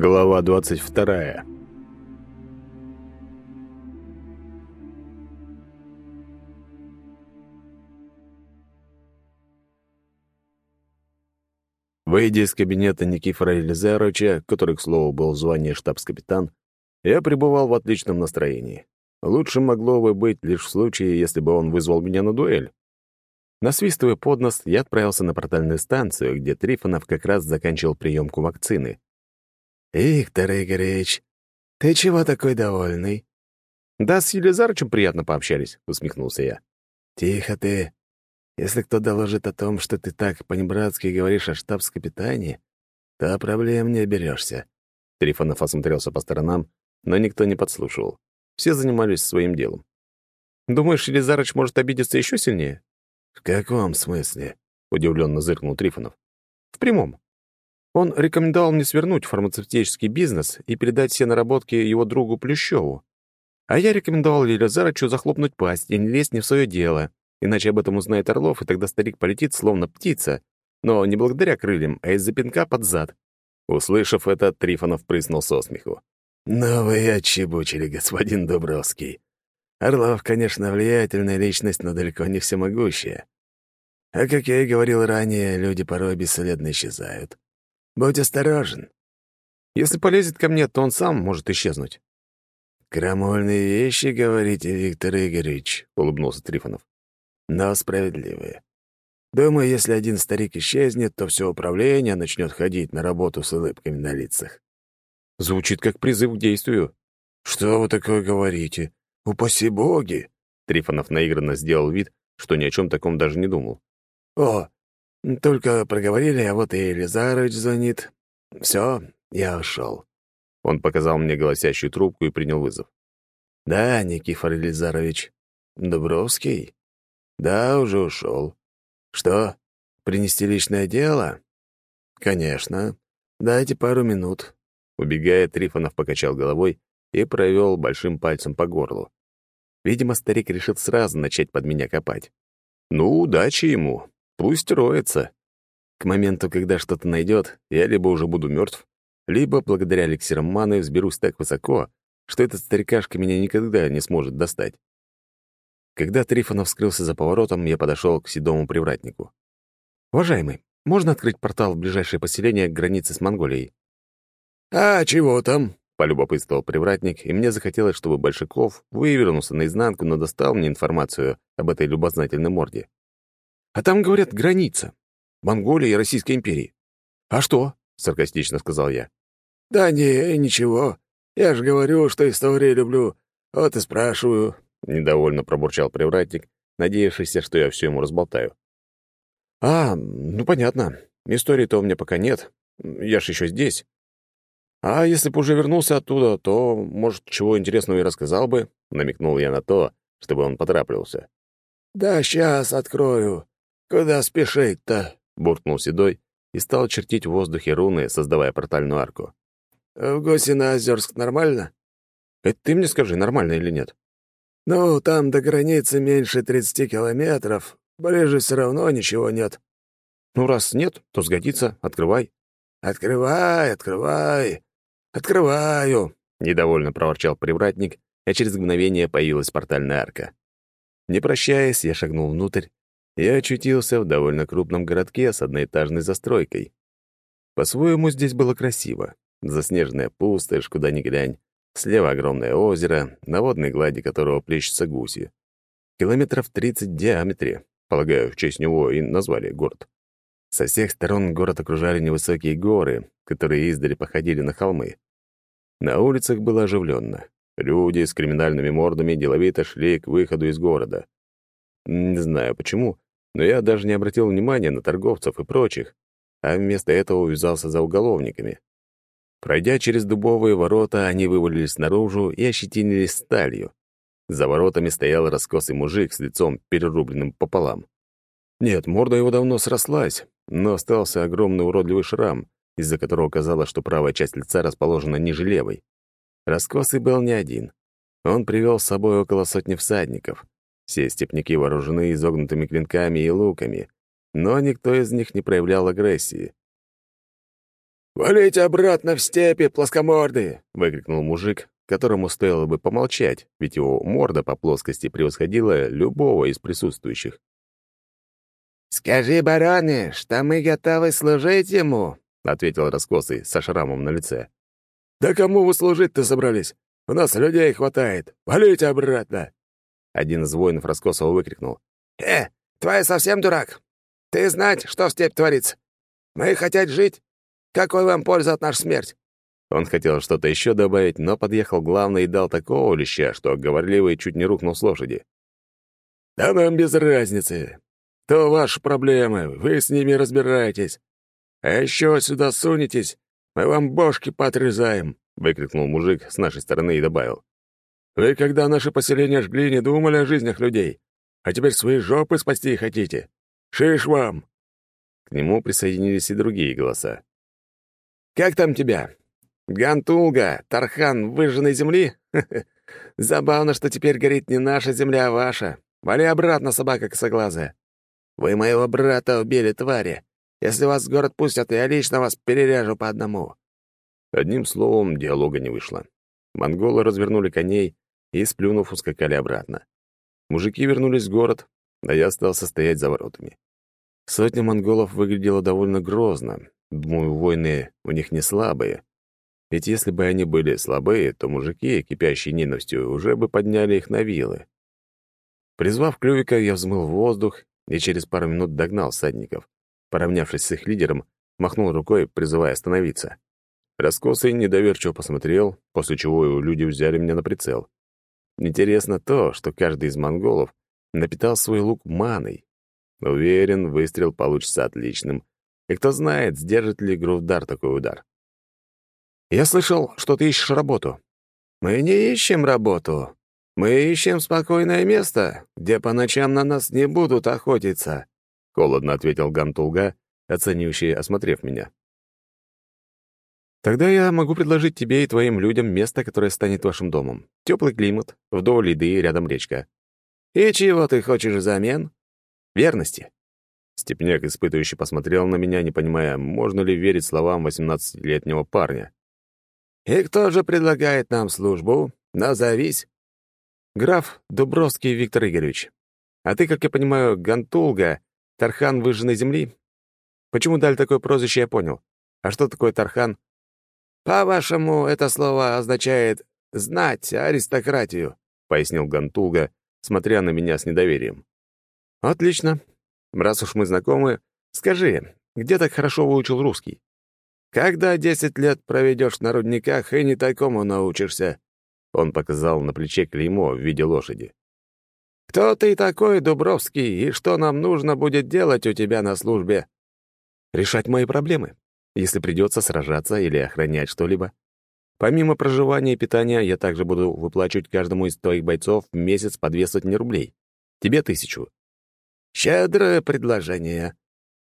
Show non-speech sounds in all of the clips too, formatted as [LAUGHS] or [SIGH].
Глава 22. Выйдя из кабинета Никифора Елизаровича, который, к слову, был в звании штабс-капитан, я пребывал в отличном настроении. Лучше могло бы быть лишь в случае, если бы он вызвал меня на дуэль. Насвистывая под нос, я отправился на портальную станцию, где Трифонов как раз заканчивал приемку вакцины. «Виктор Игоревич, ты чего такой довольный?» «Да, с Елизарычем приятно пообщались», — усмехнулся я. «Тихо ты. Если кто доложит о том, что ты так по-небратски говоришь о штабс-капитане, то проблем не оберешься». Трифонов осмотрелся по сторонам, но никто не подслушивал. Все занимались своим делом. «Думаешь, Елизарыч может обидеться еще сильнее?» «В каком смысле?» — удивленно зыркнул Трифонов. «В прямом. Он рекомендовал мне свернуть фармацевтический бизнес и передать все наработки его другу Плющеву. А я рекомендовал Елизарычу захлопнуть пасть и не лезть не в свое дело, иначе об этом узнает Орлов, и тогда старик полетит словно птица, но не благодаря крыльям, а из-за пинка под зад». Услышав это, Трифонов прыснул со смеху. «Ну вы отчебучили, господин Дубровский. Орлов, конечно, влиятельная личность, но далеко не всемогущая. А как я и говорил ранее, люди порой бесследно исчезают. Будь осторожен. Если полезет ко мне, то он сам может исчезнуть. «Крамольные вещи, говорите, Виктор Игоревич», — улыбнулся Трифонов. «Но справедливые. Думаю, если один старик исчезнет, то все управление начнет ходить на работу с улыбками на лицах». Звучит как призыв к действию. «Что вы такое говорите? Упаси боги!» Трифонов наигранно сделал вид, что ни о чем таком даже не думал. «О, только проговорили, а вот и Елизарович звонит. Все, я ушел. Он показал мне голосящую трубку и принял вызов. «Да, Никифор Елизарович. Дубровский? Да, уже ушел. Что, принести личное дело? Конечно. Дайте пару минут». Убегая, Трифонов покачал головой и провел большим пальцем по горлу. Видимо, старик решил сразу начать под меня копать. Ну, удачи ему. Пусть роется. К моменту, когда что-то найдет, я либо уже буду мертв, либо благодаря эликсирам маны взберусь так высоко, что этот старикашка меня никогда не сможет достать. Когда Трифонов скрылся за поворотом, я подошел к седому привратнику. «Уважаемый, можно открыть портал в ближайшее поселение к границе с Монголией?» «А чего там?» полюбопытствовал привратник, и мне захотелось, чтобы Большаков вывернулся наизнанку, но достал мне информацию об этой любознательной морде. «А там, говорят, граница. Монголии и Российской империи». «А что?» — саркастично сказал я. «Да не, ничего. Я же говорю, что истории люблю. Вот и спрашиваю», — недовольно пробурчал привратник, надеявшийся, что я все ему разболтаю. «А, ну понятно. Истории-то у меня пока нет. Я ж еще здесь. А если бы уже вернулся оттуда, то, может, чего интересного и рассказал бы, намекнул я на то, чтобы он поторапливался. Да сейчас открою. Куда спешить-то? буркнул Седой и стал чертить в воздухе руны, создавая портальную арку. В Гусино-Озерск нормально? Это ты мне скажи, нормально или нет? Ну, там до границы меньше 30 километров. Ближе все равно ничего нет. Ну, раз нет, то сгодится. Открывай. Открывай, открывай. «Открываю!» — недовольно проворчал привратник, а через мгновение появилась портальная арка. Не прощаясь, я шагнул внутрь и очутился в довольно крупном городке с одноэтажной застройкой. По-своему здесь было красиво. Заснеженная пустошь, куда ни глянь, слева огромное озеро, на водной глади которого плещутся гуси. Километров 30 в диаметре, полагаю, в честь него и назвали город. Со всех сторон город окружали невысокие горы, которые издали походили на холмы. На улицах было оживленно. Люди с криминальными мордами деловито шли к выходу из города. Не знаю почему, но я даже не обратил внимания на торговцев и прочих, а вместо этого увязался за уголовниками. Пройдя через дубовые ворота, они вывалились наружу и ощетинились сталью. За воротами стоял раскосый мужик с лицом, перерубленным пополам. Нет, морда его давно срослась, но остался огромный уродливый шрам, из-за которого казалось, что правая часть лица расположена ниже левой. Раскосый был не один. Он привел с собой около сотни всадников. Все степняки вооружены изогнутыми клинками и луками, но никто из них не проявлял агрессии. «Валите обратно в степи, плоскоморды!» — выкрикнул мужик, которому стоило бы помолчать, ведь его морда по плоскости превосходила любого из присутствующих. «Скажи, бароне, что мы готовы служить ему», — ответил раскосый со шрамом на лице. «Да кому вы служить-то собрались? У нас людей хватает. Валите обратно!» Один из воинов раскосого выкрикнул. «Э, твой совсем дурак? Ты знать, что в степь творится? Мы хотят жить. Какой вам польза от нашей смерти?» Он хотел что-то еще добавить, но подъехал главный и дал такого леща, что говорливый чуть не рухнул с лошади. «Да нам без разницы. То ваши проблемы, вы с ними разбираетесь. А еще сюда сунетесь, мы вам бошки поотрезаем», — выкрикнул мужик с нашей стороны и добавил. «Вы, когда наши поселения жгли, не думали о жизнях людей, а теперь свои жопы спасти хотите. Шиш вам!» К нему присоединились и другие голоса. «Как там тебя? Гантулга, Тархан выжженной земли? [LAUGHS] Забавно, что теперь горит не наша земля, а ваша. Вали обратно, собака косоглазая. Вы моего брата убили, твари. Если вас в город пустят, я лично вас перережу по одному». Одним словом, диалога не вышло. Монголы развернули коней и, сплюнув, ускакали обратно. Мужики вернулись в город, а я остался стоять за воротами. Сотня монголов выглядела довольно грозно. Думаю, войны у них не слабые. Ведь если бы они были слабые, то мужики, кипящие ненавистью, уже бы подняли их на вилы. Призвав клювика, я взмыл в воздух и через пару минут догнал всадников. Поравнявшись с их лидером, махнул рукой, призывая остановиться. Раскосый недоверчиво посмотрел, после чего люди взяли меня на прицел. Интересно то, что каждый из монголов напитал свой лук маной. Уверен, выстрел получится отличным. И кто знает, сдержит ли Грувдар такой удар. «Я слышал, что ты ищешь работу». «Мы не ищем работу. Мы ищем спокойное место, где по ночам на нас не будут охотиться», — холодно ответил Гантулга, оценивающий, осмотрев меня. «Тогда я могу предложить тебе и твоим людям место, которое станет вашим домом. Теплый климат, вдоль еды, рядом речка». «И чего ты хочешь взамен?» «Верности». Степняк, испытывающий, посмотрел на меня, не понимая, можно ли верить словам восемнадцатилетнего парня. «И кто же предлагает нам службу? Назовись». «Граф Дубровский Виктор Игоревич. А ты, как я понимаю, Гантулга, Тархан выжженной земли? Почему дали такое прозвище, я понял. А что такое Тархан?» «По-вашему, это слово означает «знать аристократию», — пояснил Гантулга, смотря на меня с недоверием. «Отлично. Раз уж мы знакомы, скажи, где так хорошо выучил русский?» Когда десять лет проведешь на рудниках, и не такому научишься». Он показал на плече клеймо в виде лошади. «Кто ты такой, Дубровский, и что нам нужно будет делать у тебя на службе?» «Решать мои проблемы, если придется сражаться или охранять что-либо. Помимо проживания и питания, я также буду выплачивать каждому из твоих бойцов в месяц по две сотни рублей. Тебе тысячу». «Щедрое предложение.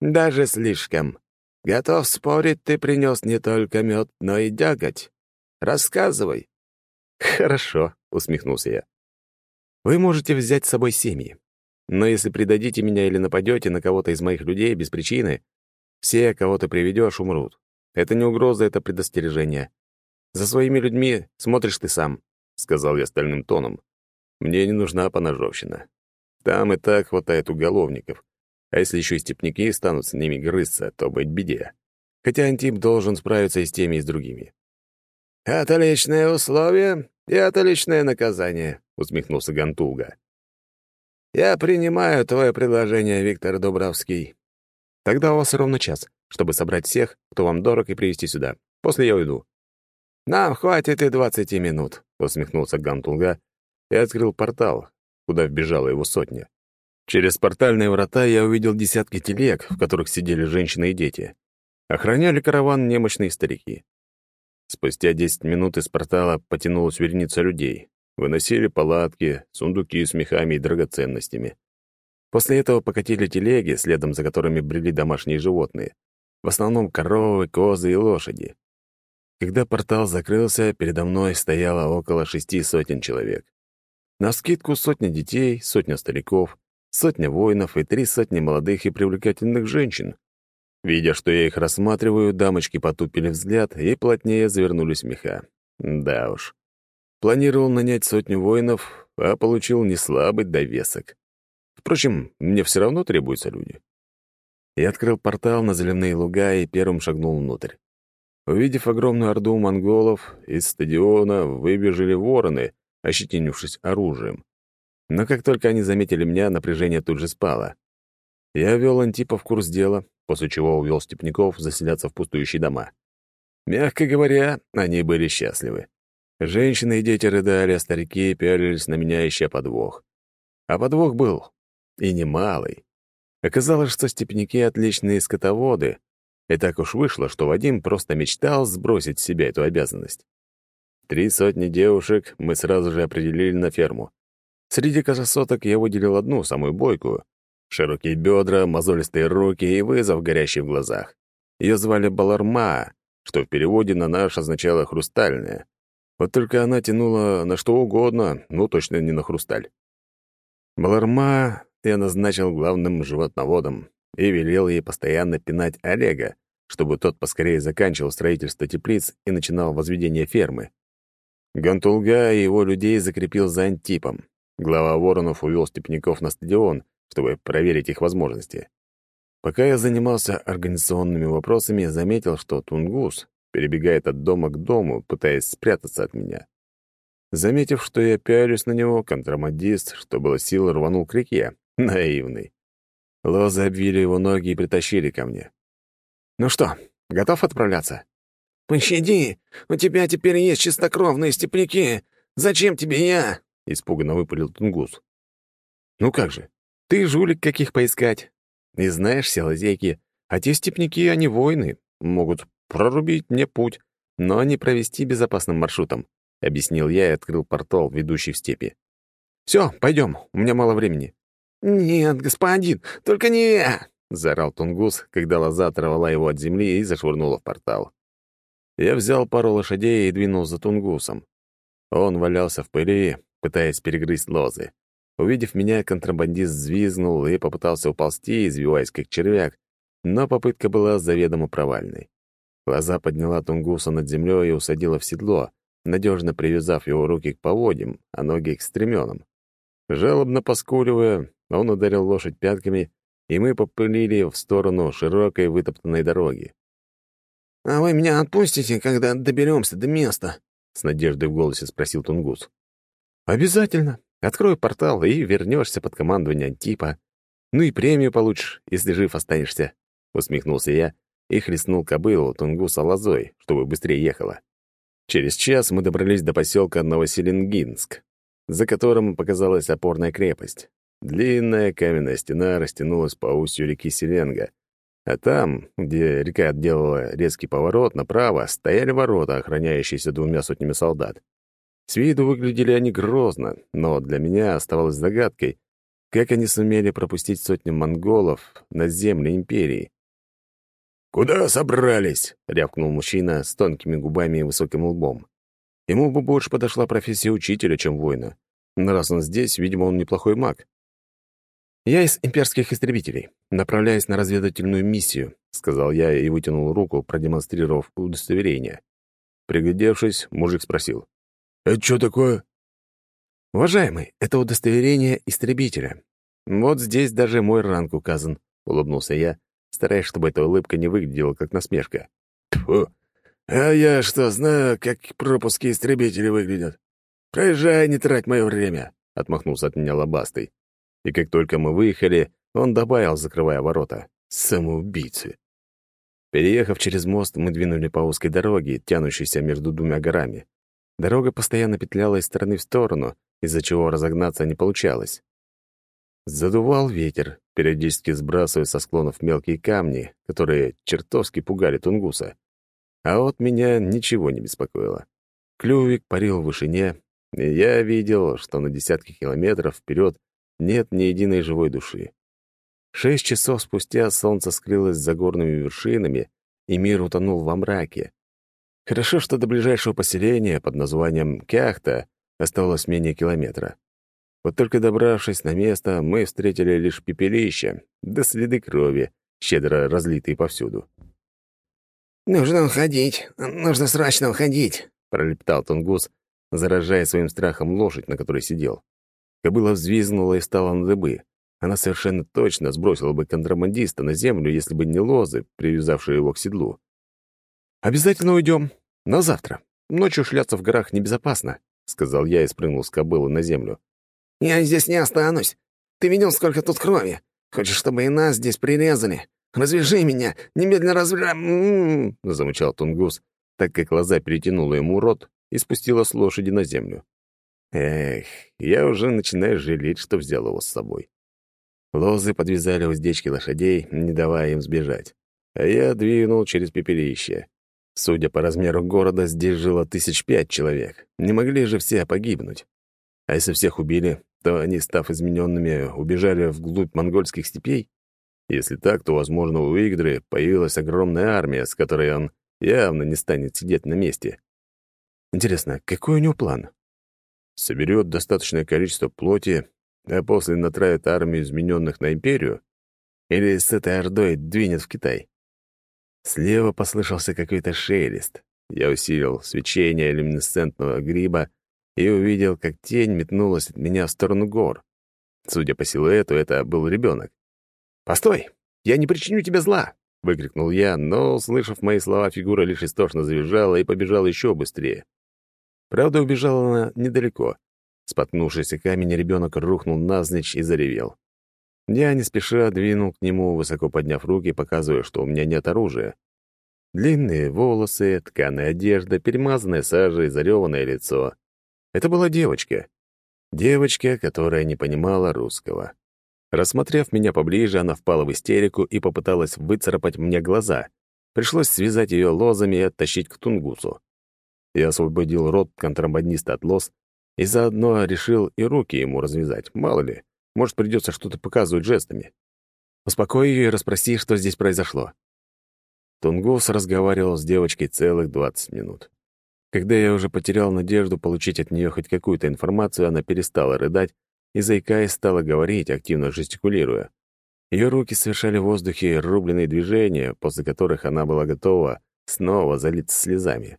Даже слишком. Готов спорить, ты принес не только мед, но и дяготь. Рассказывай». «Хорошо», — усмехнулся я. «Вы можете взять с собой семьи. Но если предадите меня или нападете на кого-то из моих людей без причины, все, кого ты приведешь, умрут. Это не угроза, это предостережение. За своими людьми смотришь ты сам», — сказал я стальным тоном. «Мне не нужна поножовщина. Там и так хватает уголовников. А если еще и степняки станут с ними грызться, то быть беде. Хотя Антип должен справиться и с теми, и с другими. «Отличное условие и отличное наказание», — усмехнулся Гантулга. «Я принимаю твое предложение, Виктор Дубровский». «Тогда у вас ровно час, чтобы собрать всех, кто вам дорог, и привести сюда. После я уйду». «Нам хватит и двадцати минут», — усмехнулся Гантулга и открыл портал, куда вбежала его сотня. Через портальные врата я увидел десятки телег, в которых сидели женщины и дети. Охраняли караван немощные старики. Спустя десять минут из портала потянулась вереница людей. Выносили палатки, сундуки с мехами и драгоценностями. После этого покатили телеги, следом за которыми брели домашние животные. В основном коровы, козы и лошади. Когда портал закрылся, передо мной стояло около шести сотен человек. На скидку сотня детей, сотня стариков, сотня воинов и три сотни молодых и привлекательных женщин. Видя, что я их рассматриваю, дамочки потупили взгляд и плотнее завернулись в меха. Да уж. Планировал нанять сотню воинов, а получил неслабый довесок. Впрочем, мне все равно требуются люди. Я открыл портал на зеленые луга и первым шагнул внутрь. Увидев огромную орду монголов, из стадиона выбежали вороны, ощетинившись оружием. Но как только они заметили меня, напряжение тут же спало. Я вел Антипа в курс дела, после чего увел степняков заселяться в пустующие дома. Мягко говоря, они были счастливы. Женщины и дети рыдали, а старики пялились на меня, ища подвох. А подвох был. И немалый. Оказалось, что степняки — отличные скотоводы, и так уж вышло, что Вадим просто мечтал сбросить с себя эту обязанность. Три сотни девушек мы сразу же определили на ферму. Среди красоток я выделил одну, самую бойкую. Широкие бедра, мозолистые руки и вызов, горящий в глазах. Ее звали Баларма, что в переводе на наш означало «хрустальная». Вот только она тянула на что угодно, но точно не на хрусталь. Баларма я назначил главным животноводом и велел ей постоянно пинать Олега, чтобы тот поскорее заканчивал строительство теплиц и начинал возведение фермы. Гантулга и его людей закрепил за Антипом. Глава Воронов увел степняков на стадион, чтобы проверить их возможности. Пока я занимался организационными вопросами, заметил, что Тунгус перебегает от дома к дому, пытаясь спрятаться от меня. Заметив, что я пялюсь на него, контрабандист, что было сил, рванул к реке. Наивный. Лозы обвили его ноги и притащили ко мне. «Ну что, готов отправляться?» «Пощади! У тебя теперь есть чистокровные степляки! Зачем тебе я?» — испуганно выпалил Тунгус. «Ну как же, ты жулик каких поискать. Не знаешь все лазейки, а те степняки, они воины, могут прорубить мне путь, но не провести безопасным маршрутом», — объяснил я и открыл портал, ведущий в степи. «Все, пойдем, у меня мало времени». «Нет, господин, только не я!» — заорал Тунгус, когда лоза оторвала его от земли и зашвырнула в портал. Я взял пару лошадей и двинул за Тунгусом. Он валялся в пыли, пытаясь перегрызть лозы. Увидев меня, контрабандист взвизгнул и попытался уползти, извиваясь как червяк, но попытка была заведомо провальной. Лоза подняла Тунгуса над землей и усадила в седло, надежно привязав его руки к поводьям, а ноги к стременам. Жалобно поскуливая, он ударил лошадь пятками, и мы попылили в сторону широкой вытоптанной дороги. «А вы меня отпустите, когда доберемся до места?» — с надеждой в голосе спросил Тунгус. «Обязательно. Открой портал и вернешься под командование Антипа. Ну и премию получишь, если жив останешься», — усмехнулся я и хлестнул кобылу Тунгуса лозой, чтобы быстрее ехала. Через час мы добрались до поселка Новоселенгинск, за которым показалась опорная крепость. Длинная каменная стена растянулась по устью реки Селенга, а там, где река делала резкий поворот направо, стояли ворота, охраняющиеся двумя сотнями солдат. С виду выглядели они грозно, но для меня оставалось загадкой, как они сумели пропустить сотню монголов на земли империи. «Куда собрались?» — рявкнул мужчина с тонкими губами и высоким лбом. Ему бы больше подошла профессия учителя, чем воина. Но раз он здесь, видимо, он неплохой маг. «Я из имперских истребителей. Направляюсь на разведывательную миссию», — сказал я и вытянул руку, продемонстрировав удостоверение. Приглядевшись, мужик спросил. «Это что такое?» «Уважаемый, это удостоверение истребителя. Вот здесь даже мой ранг указан», — улыбнулся я, стараясь, чтобы эта улыбка не выглядела как насмешка. «Тьфу! А я что, знаю, как пропуски истребители выглядят? Проезжай, не трать мое время!» — отмахнулся от меня лобастый. И как только мы выехали, он добавил, закрывая ворота. «Самоубийцы!» Переехав через мост, мы двинули по узкой дороге, тянущейся между двумя горами. Дорога постоянно петляла из стороны в сторону, из-за чего разогнаться не получалось. Задувал ветер, периодически сбрасывая со склонов мелкие камни, которые чертовски пугали Тунгуса. А вот меня ничего не беспокоило. Клювик парил в вышине, и я видел, что на десятки километров вперед нет ни единой живой души. Шесть часов спустя солнце скрылось за горными вершинами, и мир утонул во мраке, Хорошо, что до ближайшего поселения под названием Кяхта осталось менее километра. Вот только добравшись на место, мы встретили лишь пепелище, да следы крови, щедро разлитые повсюду. «Нужно уходить, нужно срочно уходить», — пролептал Тунгус, заражая своим страхом лошадь, на которой сидел. Кобыла взвизгнула и встала на дыбы. Она совершенно точно сбросила бы контрабандиста на землю, если бы не лозы, привязавшие его к седлу. «Обязательно уйдем. Но завтра. Ночью шляться в горах небезопасно», — сказал я и спрыгнул с кобылы на землю. «Я здесь не останусь. Ты видел, сколько тут крови? Хочешь, чтобы и нас здесь прирезали? Развяжи меня! Немедленно развя...» м-м-м, замычал Тунгус, так как глаза перетянула ему рот и спустила с лошади на землю. Эх, я уже начинаю жалеть, что взял его с собой. Лозы подвязали уздечки лошадей, не давая им сбежать. А я двинул через пепелище. Судя по размеру города, здесь жило тысяч пять человек. Не могли же все погибнуть. А если всех убили, то они, став измененными, убежали вглубь монгольских степей? Если так, то, возможно, у Игдры появилась огромная армия, с которой он явно не станет сидеть на месте. Интересно, какой у него план? Соберет достаточное количество плоти, а после натравит армию измененных на империю? Или с этой ордой двинет в Китай? Слева послышался какой-то шелест. Я усилил свечение люминесцентного гриба и увидел, как тень метнулась от меня в сторону гор. Судя по силуэту, это был ребенок. «Постой! Я не причиню тебе зла!» — выкрикнул я, но, услышав мои слова, фигура лишь истошно завизжала и побежала еще быстрее. Правда, убежала она недалеко. Споткнувшийся камень ребенок рухнул навзничь и заревел. Я не спеша двинул к нему, высоко подняв руки, показывая, что у меня нет оружия. Длинные волосы, тканая одежда, перемазанная сажей, зареванное лицо. Это была девочка. Девочка, которая не понимала русского. Рассмотрев меня поближе, она впала в истерику и попыталась выцарапать мне глаза. Пришлось связать ее лозами и оттащить к тунгусу. Я освободил рот контрабандиста от лоз и заодно решил и руки ему развязать, мало ли. Может, придется что-то показывать жестами. Успокой ее и расспроси, что здесь произошло. Тунгус разговаривал с девочкой целых 20 минут. Когда я уже потерял надежду получить от нее хоть какую-то информацию, она перестала рыдать и, заикаясь, стала говорить, активно жестикулируя. Ее руки совершали в воздухе рубленые движения, после которых она была готова снова залиться слезами.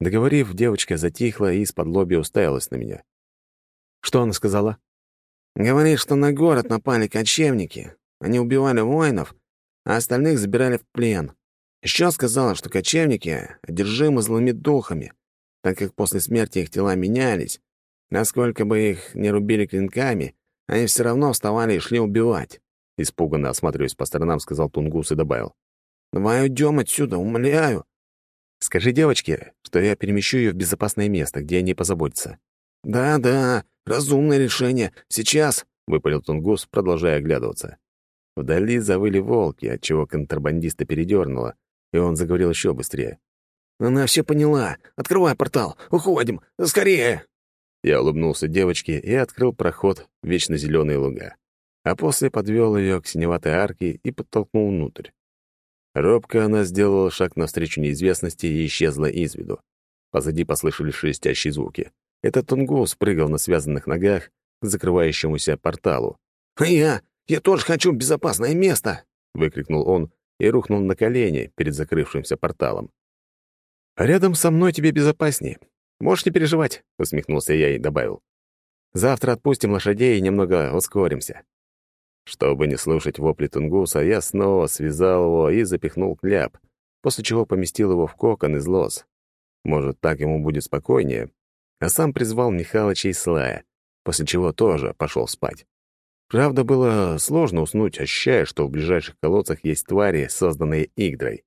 Договорив, девочка затихла и из-под лоби уставилась на меня. «Что она сказала?» Говорит, что на город напали кочевники. Они убивали воинов, а остальных забирали в плен. Еще сказала, что кочевники одержимы злыми духами, так как после смерти их тела менялись. Насколько бы их не рубили клинками, они все равно вставали и шли убивать. Испуганно осматриваясь по сторонам, сказал Тунгус и добавил. «Давай уйдем отсюда, умоляю». «Скажи девочке, что я перемещу ее в безопасное место, где они позаботятся». «Да-да, разумное решение. Сейчас!» — выпалил Тунгус, продолжая оглядываться. Вдали завыли волки, отчего контрабандиста передернуло, и он заговорил еще быстрее. «Она все поняла. Открывай портал. Уходим. Скорее!» Я улыбнулся девочке и открыл проход в вечно зеленые луга, а после подвел ее к синеватой арке и подтолкнул внутрь. Робко она сделала шаг навстречу неизвестности и исчезла из виду. Позади послышались шелестящие звуки. Этот тунгус прыгал на связанных ногах к закрывающемуся порталу. «А я! Я тоже хочу безопасное место!» — выкрикнул он и рухнул на колени перед закрывшимся порталом. «Рядом со мной тебе безопаснее. Можешь не переживать», — усмехнулся я и добавил. «Завтра отпустим лошадей и немного ускоримся». Чтобы не слушать вопли тунгуса, я снова связал его и запихнул кляп, после чего поместил его в кокон из лоз. Может, так ему будет спокойнее, а сам призвал Михалыча и Слая, после чего тоже пошел спать. Правда, было сложно уснуть, ощущая, что в ближайших колодцах есть твари, созданные Игдрой.